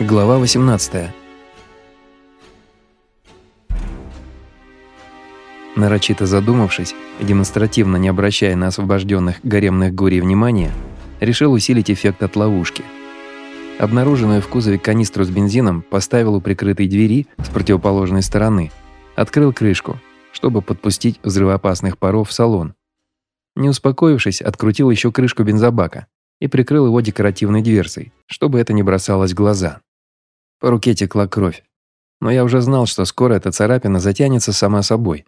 Глава 18 Нарочито задумавшись и демонстративно не обращая на освобожденных гаремных гурий внимания, решил усилить эффект от ловушки. Обнаруженную в кузове канистру с бензином поставил у прикрытой двери с противоположной стороны, открыл крышку, чтобы подпустить взрывоопасных паров в салон. Не успокоившись, открутил еще крышку бензобака и прикрыл его декоративной дверцей, чтобы это не бросалось в глаза. По руке текла кровь. Но я уже знал, что скоро эта царапина затянется сама собой.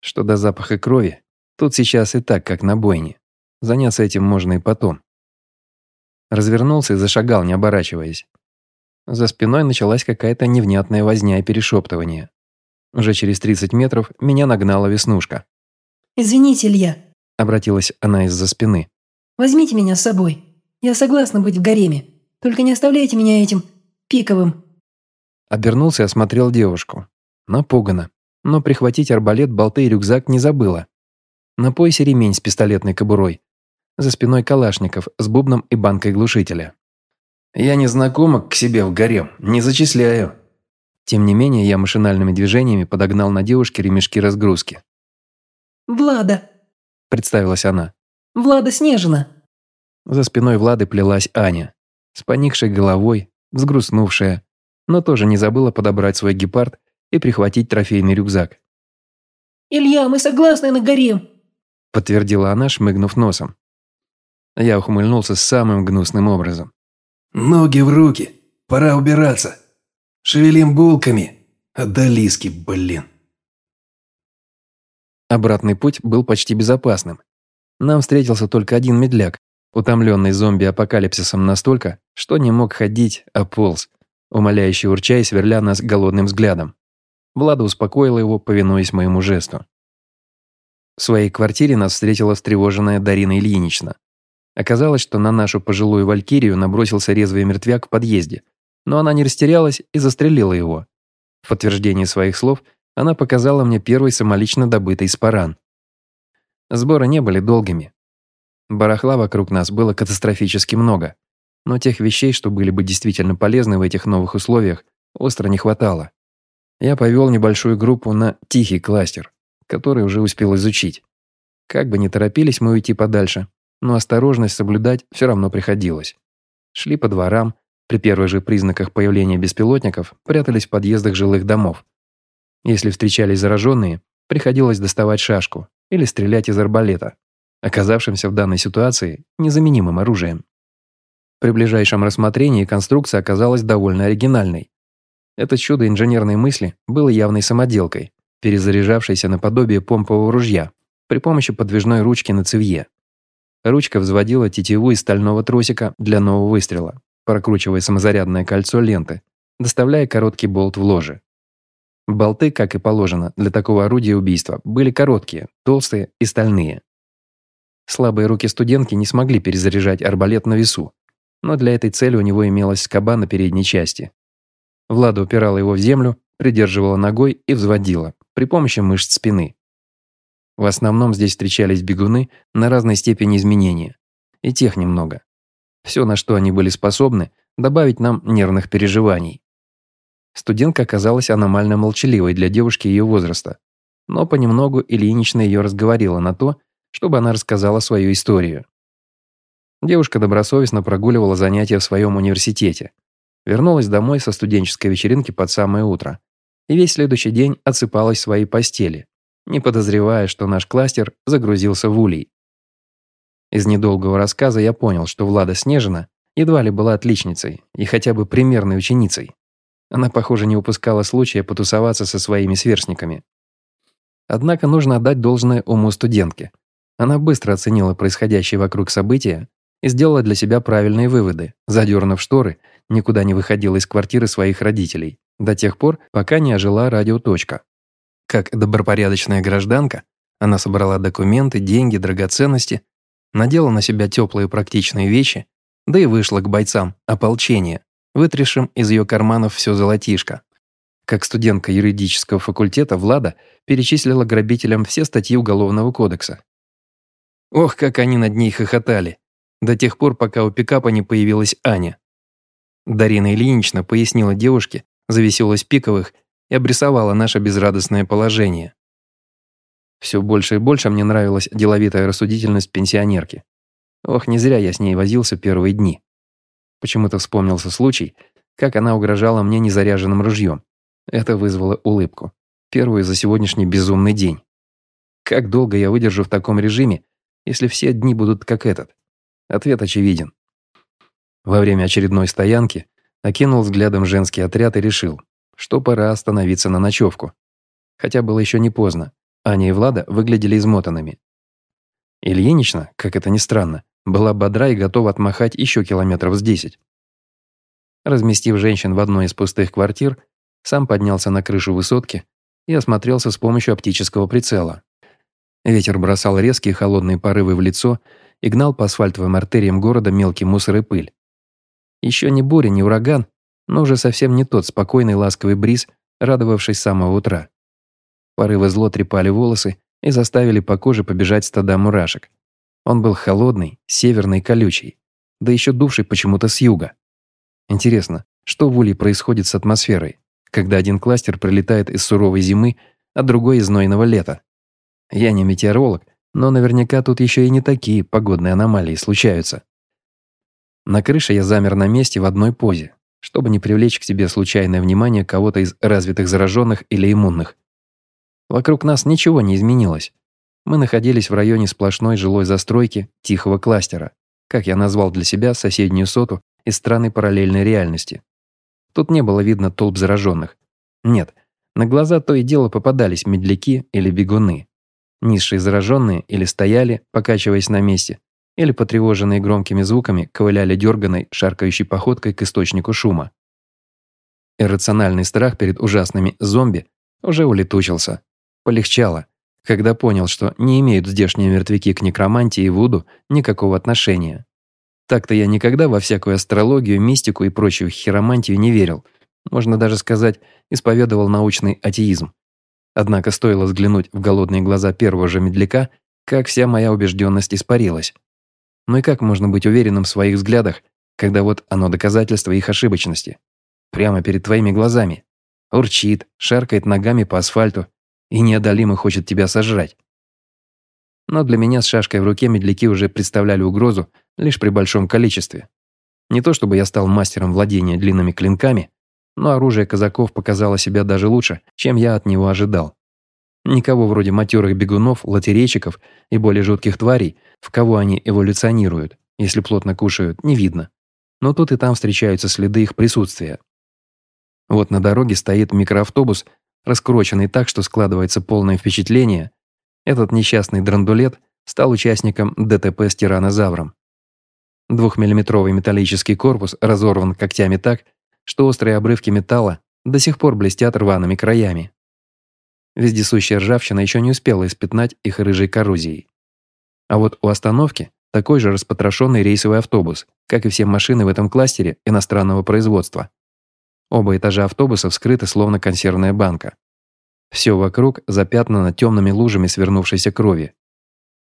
Что до запаха крови, тут сейчас и так, как на бойне. Заняться этим можно и потом. Развернулся и зашагал, не оборачиваясь. За спиной началась какая-то невнятная возня и перешептывание. Уже через 30 метров меня нагнала Веснушка. «Извините, Илья», — обратилась она из-за спины. «Возьмите меня с собой. Я согласна быть в гареме. Только не оставляйте меня этим Пиковым». Обернулся и осмотрел девушку. Напугана, но прихватить арбалет, болты и рюкзак не забыла. На поясе ремень с пистолетной кобурой. За спиной калашников с бубном и банкой глушителя. «Я не знакомок к себе в гарем, не зачисляю». Тем не менее, я машинальными движениями подогнал на девушке ремешки разгрузки. «Влада», – представилась она. «Влада Снежина». За спиной Влады плелась Аня. С поникшей головой, взгрустнувшая, но тоже не забыла подобрать свой гепард и прихватить трофейный рюкзак. «Илья, мы согласны на гарем», – подтвердила она, шмыгнув носом. Я ухмыльнулся самым гнусным образом. «Ноги в руки, пора убираться. Шевелим булками, отдалиски, блин». Обратный путь был почти безопасным. Нам встретился только один медляк, утомленный зомби-апокалипсисом настолько, что не мог ходить, а полз, умоляющий урча и сверля нас голодным взглядом. Влада успокоила его, повинуясь моему жесту. В своей квартире нас встретила встревоженная Дарина Ильинична. Оказалось, что на нашу пожилую валькирию набросился резвый мертвяк в подъезде, но она не растерялась и застрелила его. В подтверждение своих слов она показала мне первый самолично добытый спаран. Сборы не были долгими, Барахла вокруг нас было катастрофически много, но тех вещей, что были бы действительно полезны в этих новых условиях, остро не хватало. Я повел небольшую группу на тихий кластер, который уже успел изучить. Как бы ни торопились мы уйти подальше, но осторожность соблюдать все равно приходилось. Шли по дворам, при первых же признаках появления беспилотников прятались в подъездах жилых домов. Если встречались зараженные, приходилось доставать шашку или стрелять из арбалета оказавшимся в данной ситуации незаменимым оружием. При ближайшем рассмотрении конструкция оказалась довольно оригинальной. Это чудо инженерной мысли было явной самоделкой, перезаряжавшейся наподобие помпового ружья при помощи подвижной ручки на цевье. Ручка взводила тетиву из стального тросика для нового выстрела, прокручивая самозарядное кольцо ленты, доставляя короткий болт в ложе. Болты, как и положено для такого орудия убийства, были короткие, толстые и стальные. Слабые руки студентки не смогли перезаряжать арбалет на весу, но для этой цели у него имелась скоба на передней части. Влада упирала его в землю, придерживала ногой и взводила при помощи мышц спины. В основном здесь встречались бегуны на разной степени изменения. И тех немного. Все, на что они были способны, добавить нам нервных переживаний. Студентка оказалась аномально молчаливой для девушки ее возраста. Но понемногу Ильинична ее разговорила на то, чтобы она рассказала свою историю. Девушка добросовестно прогуливала занятия в своем университете. Вернулась домой со студенческой вечеринки под самое утро. И весь следующий день отсыпалась в своей постели, не подозревая, что наш кластер загрузился в улей. Из недолгого рассказа я понял, что Влада Снежина едва ли была отличницей и хотя бы примерной ученицей. Она, похоже, не упускала случая потусоваться со своими сверстниками. Однако нужно отдать должное уму студентке – она быстро оценила происходящее вокруг события и сделала для себя правильные выводы, задернув шторы, никуда не выходила из квартиры своих родителей, до тех пор, пока не ожила радиоточка. Как добропорядочная гражданка, она собрала документы, деньги, драгоценности, надела на себя теплые практичные вещи, да и вышла к бойцам ополчения, вытрясшим из ее карманов все золотишко. Как студентка юридического факультета Влада перечислила грабителям все статьи Уголовного кодекса Ох, как они над ней хохотали. До тех пор, пока у пикапа не появилась Аня. Дарина Ильинична пояснила девушке, завеселость пиковых и обрисовала наше безрадостное положение. Все больше и больше мне нравилась деловитая рассудительность пенсионерки. Ох, не зря я с ней возился первые дни. Почему-то вспомнился случай, как она угрожала мне незаряженным ружьем. Это вызвало улыбку. Первую за сегодняшний безумный день. Как долго я выдержу в таком режиме, если все дни будут как этот? Ответ очевиден. Во время очередной стоянки окинул взглядом женский отряд и решил, что пора остановиться на ночевку. Хотя было еще не поздно. Аня и Влада выглядели измотанными. Ильинична, как это ни странно, была бодра и готова отмахать еще километров с десять. Разместив женщин в одной из пустых квартир, сам поднялся на крышу высотки и осмотрелся с помощью оптического прицела. Ветер бросал резкие холодные порывы в лицо и гнал по асфальтовым артериям города мелкий мусор и пыль. Еще не буря, не ураган, но уже совсем не тот спокойный ласковый бриз, радовавший с самого утра. Порывы зло трепали волосы и заставили по коже побежать стада мурашек. Он был холодный, северный, колючий, да еще дувший почему-то с юга. Интересно, что в Улье происходит с атмосферой, когда один кластер прилетает из суровой зимы, а другой из знойного лета? Я не метеоролог, но наверняка тут еще и не такие погодные аномалии случаются. На крыше я замер на месте в одной позе, чтобы не привлечь к себе случайное внимание кого-то из развитых зараженных или иммунных. Вокруг нас ничего не изменилось. Мы находились в районе сплошной жилой застройки тихого кластера, как я назвал для себя соседнюю соту из страны параллельной реальности. Тут не было видно толп зараженных. Нет, на глаза то и дело попадались медляки или бегуны. Низшие зараженные или стояли, покачиваясь на месте, или потревоженные громкими звуками ковыляли дерганой, шаркающей походкой к источнику шума. Иррациональный страх перед ужасными зомби уже улетучился. Полегчало, когда понял, что не имеют здешние мертвяки к некромантии и вуду никакого отношения. Так-то я никогда во всякую астрологию, мистику и прочую хиромантию не верил. Можно даже сказать, исповедовал научный атеизм. Однако стоило взглянуть в голодные глаза первого же медляка, как вся моя убежденность испарилась. Ну и как можно быть уверенным в своих взглядах, когда вот оно доказательство их ошибочности? Прямо перед твоими глазами. Урчит, шаркает ногами по асфальту и неодолимо хочет тебя сожрать. Но для меня с шашкой в руке медляки уже представляли угрозу лишь при большом количестве. Не то чтобы я стал мастером владения длинными клинками, но оружие казаков показало себя даже лучше, чем я от него ожидал. Никого вроде матерых бегунов, лотерейщиков и более жутких тварей, в кого они эволюционируют, если плотно кушают, не видно. Но тут и там встречаются следы их присутствия. Вот на дороге стоит микроавтобус, раскрученный так, что складывается полное впечатление. Этот несчастный драндулет стал участником ДТП с тиранозавром. Двухмиллиметровый металлический корпус разорван когтями так, что острые обрывки металла до сих пор блестят рваными краями. Вездесущая ржавчина еще не успела испятнать их рыжей коррозией. А вот у остановки такой же распотрошенный рейсовый автобус, как и все машины в этом кластере иностранного производства. Оба этажа автобуса вскрыты, словно консервная банка. Все вокруг запятнано темными лужами свернувшейся крови.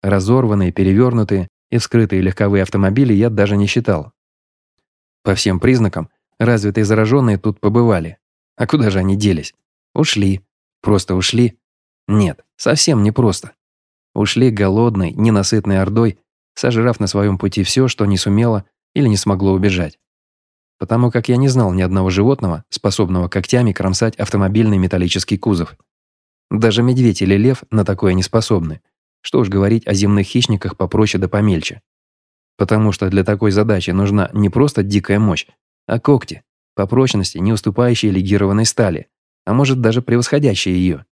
Разорванные, перевернутые и вскрытые легковые автомобили я даже не считал. По всем признакам, развитые зараженные тут побывали. А куда же они делись? Ушли. Просто ушли? Нет, совсем не просто. Ушли голодной, ненасытной ордой, сожрав на своем пути все, что не сумело или не смогло убежать. Потому как я не знал ни одного животного, способного когтями кромсать автомобильный металлический кузов. Даже медведь или лев на такое не способны. Что уж говорить о земных хищниках попроще да помельче. Потому что для такой задачи нужна не просто дикая мощь, а когти, по прочности не уступающие легированной стали, а может даже превосходящие ее.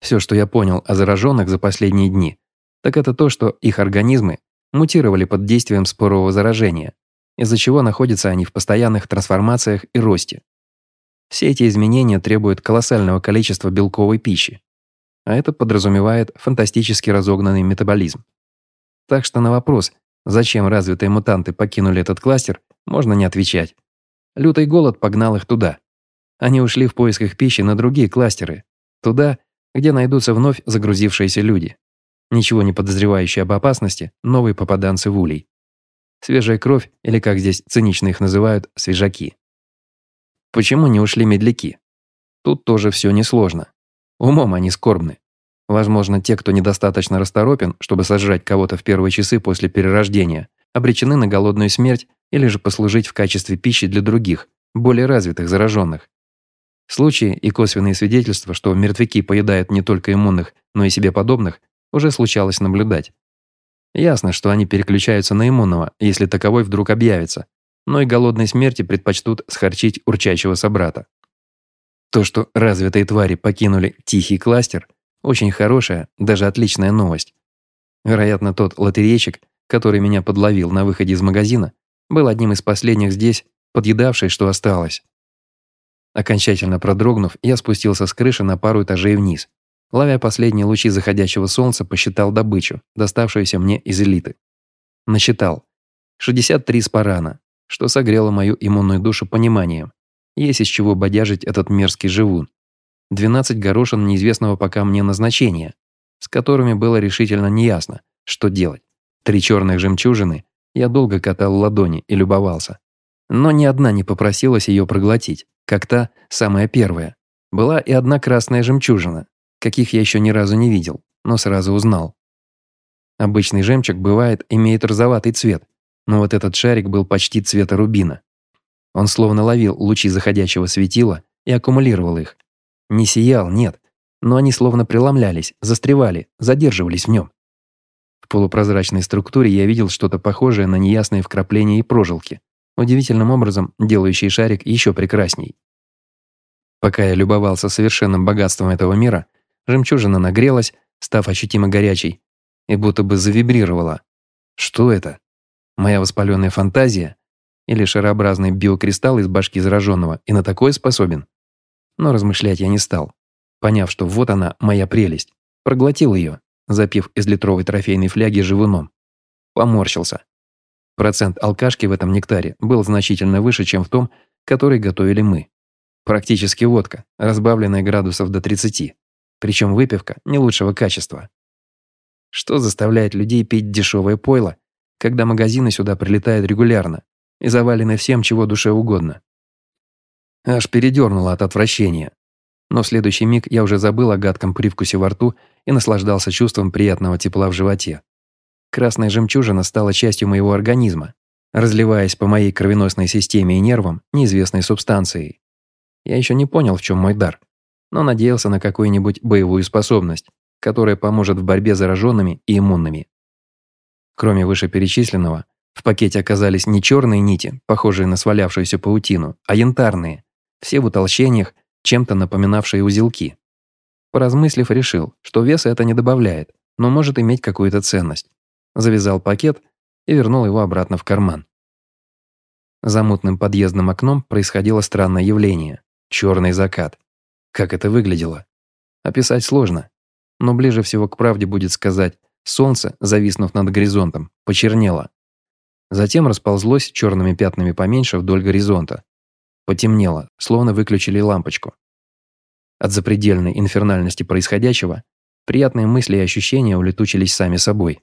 Все, что я понял о зараженных за последние дни, так это то, что их организмы мутировали под действием спорового заражения, из-за чего находятся они в постоянных трансформациях и росте. Все эти изменения требуют колоссального количества белковой пищи, а это подразумевает фантастически разогнанный метаболизм. Так что на вопрос, зачем развитые мутанты покинули этот кластер, можно не отвечать. Лютый голод погнал их туда. Они ушли в поисках пищи на другие кластеры, туда, где найдутся вновь загрузившиеся люди, ничего не подозревающие об опасности, новые попаданцы в улей. Свежая кровь, или как здесь цинично их называют, свежаки. Почему не ушли медляки? Тут тоже все несложно. Умом они скорбны. Возможно, те, кто недостаточно расторопен, чтобы сожрать кого-то в первые часы после перерождения, обречены на голодную смерть или же послужить в качестве пищи для других, более развитых зараженных. Случаи и косвенные свидетельства, что мертвяки поедают не только иммунных, но и себе подобных, уже случалось наблюдать. Ясно, что они переключаются на иммунного, если таковой вдруг объявится, но и голодной смерти предпочтут схорчить урчащего собрата. То, что развитые твари покинули тихий кластер, очень хорошая, даже отличная новость. Вероятно, тот лотерейщик, который меня подловил на выходе из магазина, был одним из последних здесь, подъедавший, что осталось. Окончательно продрогнув, я спустился с крыши на пару этажей вниз. Ловя последние лучи заходящего солнца, посчитал добычу, доставшуюся мне из элиты. Насчитал. 63 спарана, что согрело мою иммунную душу пониманием. Есть из чего бодяжить этот мерзкий живун. 12 горошин неизвестного пока мне назначения, с которыми было решительно неясно, что делать. Три черных жемчужины я долго катал ладони и любовался. Но ни одна не попросилась ее проглотить, как та, самая первая. Была и одна красная жемчужина, каких я еще ни разу не видел, но сразу узнал. Обычный жемчуг бывает, имеет розоватый цвет, но вот этот шарик был почти цвета рубина. Он словно ловил лучи заходящего светила и аккумулировал их. Не сиял, нет, но они словно преломлялись, застревали, задерживались в нем. Полупрозрачной структуре я видел что-то похожее на неясные вкрапления и прожилки, удивительным образом делающие шарик еще прекрасней. Пока я любовался совершенным богатством этого мира, жемчужина нагрелась, став ощутимо горячей, и будто бы завибрировала. Что это? Моя воспаленная фантазия? Или шарообразный биокристалл из башки зараженного и на такое способен? Но размышлять я не стал, поняв, что вот она, моя прелесть. Проглотил ее, запив из литровой трофейной фляги живуном. Поморщился. Процент алкашки в этом нектаре был значительно выше, чем в том, который готовили мы. Практически водка, разбавленная градусов до 30. Причем выпивка не лучшего качества. Что заставляет людей пить дешевое пойло, когда магазины сюда прилетают регулярно и завалены всем, чего душе угодно? Аж передернуло от отвращения. Но в следующий миг я уже забыл о гадком привкусе во рту и наслаждался чувством приятного тепла в животе. Красная жемчужина стала частью моего организма, разливаясь по моей кровеносной системе и нервам неизвестной субстанцией. Я еще не понял, в чем мой дар, но надеялся на какую-нибудь боевую способность, которая поможет в борьбе с зараженными и иммунными. Кроме вышеперечисленного, в пакете оказались не черные нити, похожие на свалявшуюся паутину, а янтарные, все в утолщениях чем-то напоминавшие узелки. Поразмыслив, решил, что веса это не добавляет, но может иметь какую-то ценность. Завязал пакет и вернул его обратно в карман. За мутным подъездным окном происходило странное явление – черный закат. Как это выглядело? Описать сложно, но ближе всего к правде будет сказать, солнце, зависнув над горизонтом, почернело. Затем расползлось черными пятнами поменьше вдоль горизонта, Потемнело, словно выключили лампочку. От запредельной инфернальности происходящего приятные мысли и ощущения улетучились сами собой.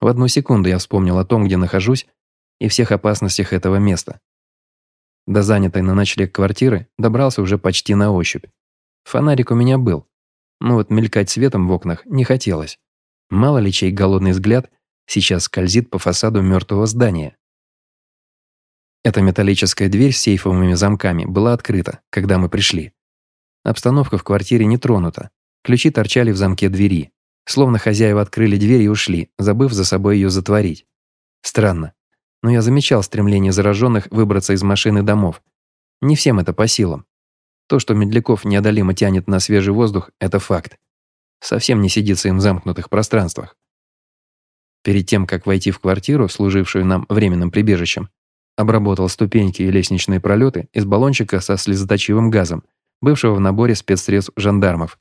В одну секунду я вспомнил о том, где нахожусь, и всех опасностях этого места. До занятой на ночлег квартиры добрался уже почти на ощупь. Фонарик у меня был, но вот мелькать светом в окнах не хотелось. Мало ли чей голодный взгляд сейчас скользит по фасаду мертвого здания. Эта металлическая дверь с сейфовыми замками была открыта, когда мы пришли. Обстановка в квартире не тронута. Ключи торчали в замке двери. Словно хозяева открыли дверь и ушли, забыв за собой ее затворить. Странно. Но я замечал стремление зараженных выбраться из машины домов. Не всем это по силам. То, что Медляков неодолимо тянет на свежий воздух, это факт. Совсем не сидится им в замкнутых пространствах. Перед тем, как войти в квартиру, служившую нам временным прибежищем, Обработал ступеньки и лестничные пролеты из баллончика со слезоточивым газом, бывшего в наборе спецсредств жандармов.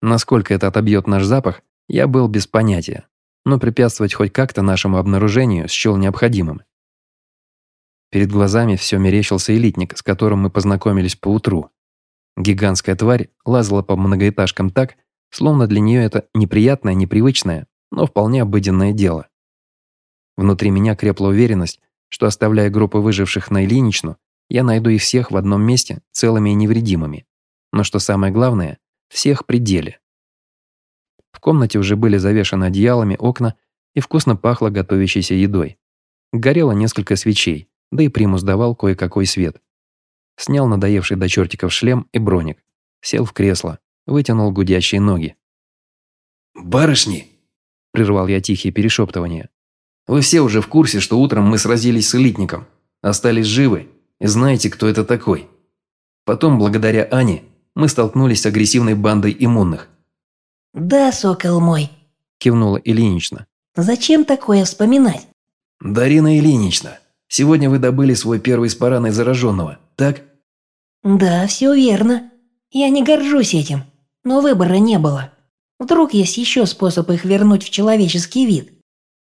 Насколько это отобьет наш запах, я был без понятия, но препятствовать хоть как-то нашему обнаружению счел необходимым. Перед глазами все мерещился элитник, с которым мы познакомились поутру. Гигантская тварь лазала по многоэтажкам так, словно для нее это неприятное, непривычное, но вполне обыденное дело. Внутри меня крепла уверенность, что оставляя группу выживших на Ильиничну, я найду их всех в одном месте целыми и невредимыми. Но что самое главное, всех при деле. В комнате уже были завешаны одеялами окна и вкусно пахло готовящейся едой. Горело несколько свечей, да и примус давал кое-какой свет. Снял надоевший до чертиков шлем и броник. Сел в кресло, вытянул гудящие ноги. «Барышни!» – прервал я тихие перешептывания. «Вы все уже в курсе, что утром мы сразились с элитником, остались живы и знаете, кто это такой. Потом, благодаря Ане, мы столкнулись с агрессивной бандой иммунных». «Да, сокол мой», – кивнула Ильинична. «Зачем такое вспоминать?» «Дарина Ильинична, сегодня вы добыли свой первый спаран зараженного, так?» «Да, все верно. Я не горжусь этим, но выбора не было. Вдруг есть еще способ их вернуть в человеческий вид?»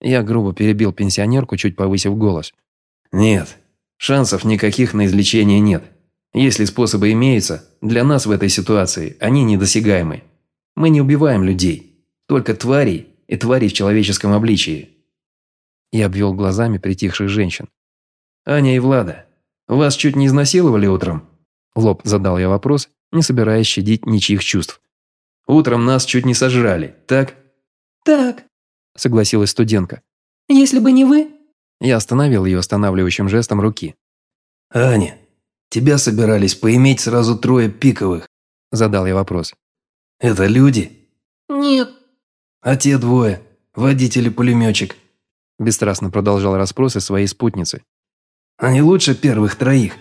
Я грубо перебил пенсионерку, чуть повысив голос. «Нет, шансов никаких на излечение нет. Если способы имеются, для нас в этой ситуации они недосягаемы. Мы не убиваем людей, только тварей и тварей в человеческом обличии». Я обвел глазами притихших женщин. «Аня и Влада, вас чуть не изнасиловали утром?» лоб задал я вопрос, не собираясь щадить ничьих чувств. «Утром нас чуть не сожрали, так?» «Так», – согласилась студентка. «Если бы не вы...» Я остановил ее останавливающим жестом руки. «Аня, тебя собирались поиметь сразу трое пиковых», – задал я вопрос. «Это люди?» «Нет». «А те двое? Водитель и пулеметчик?» Бесстрастно продолжал расспросы своей спутницы. «Они лучше первых троих?»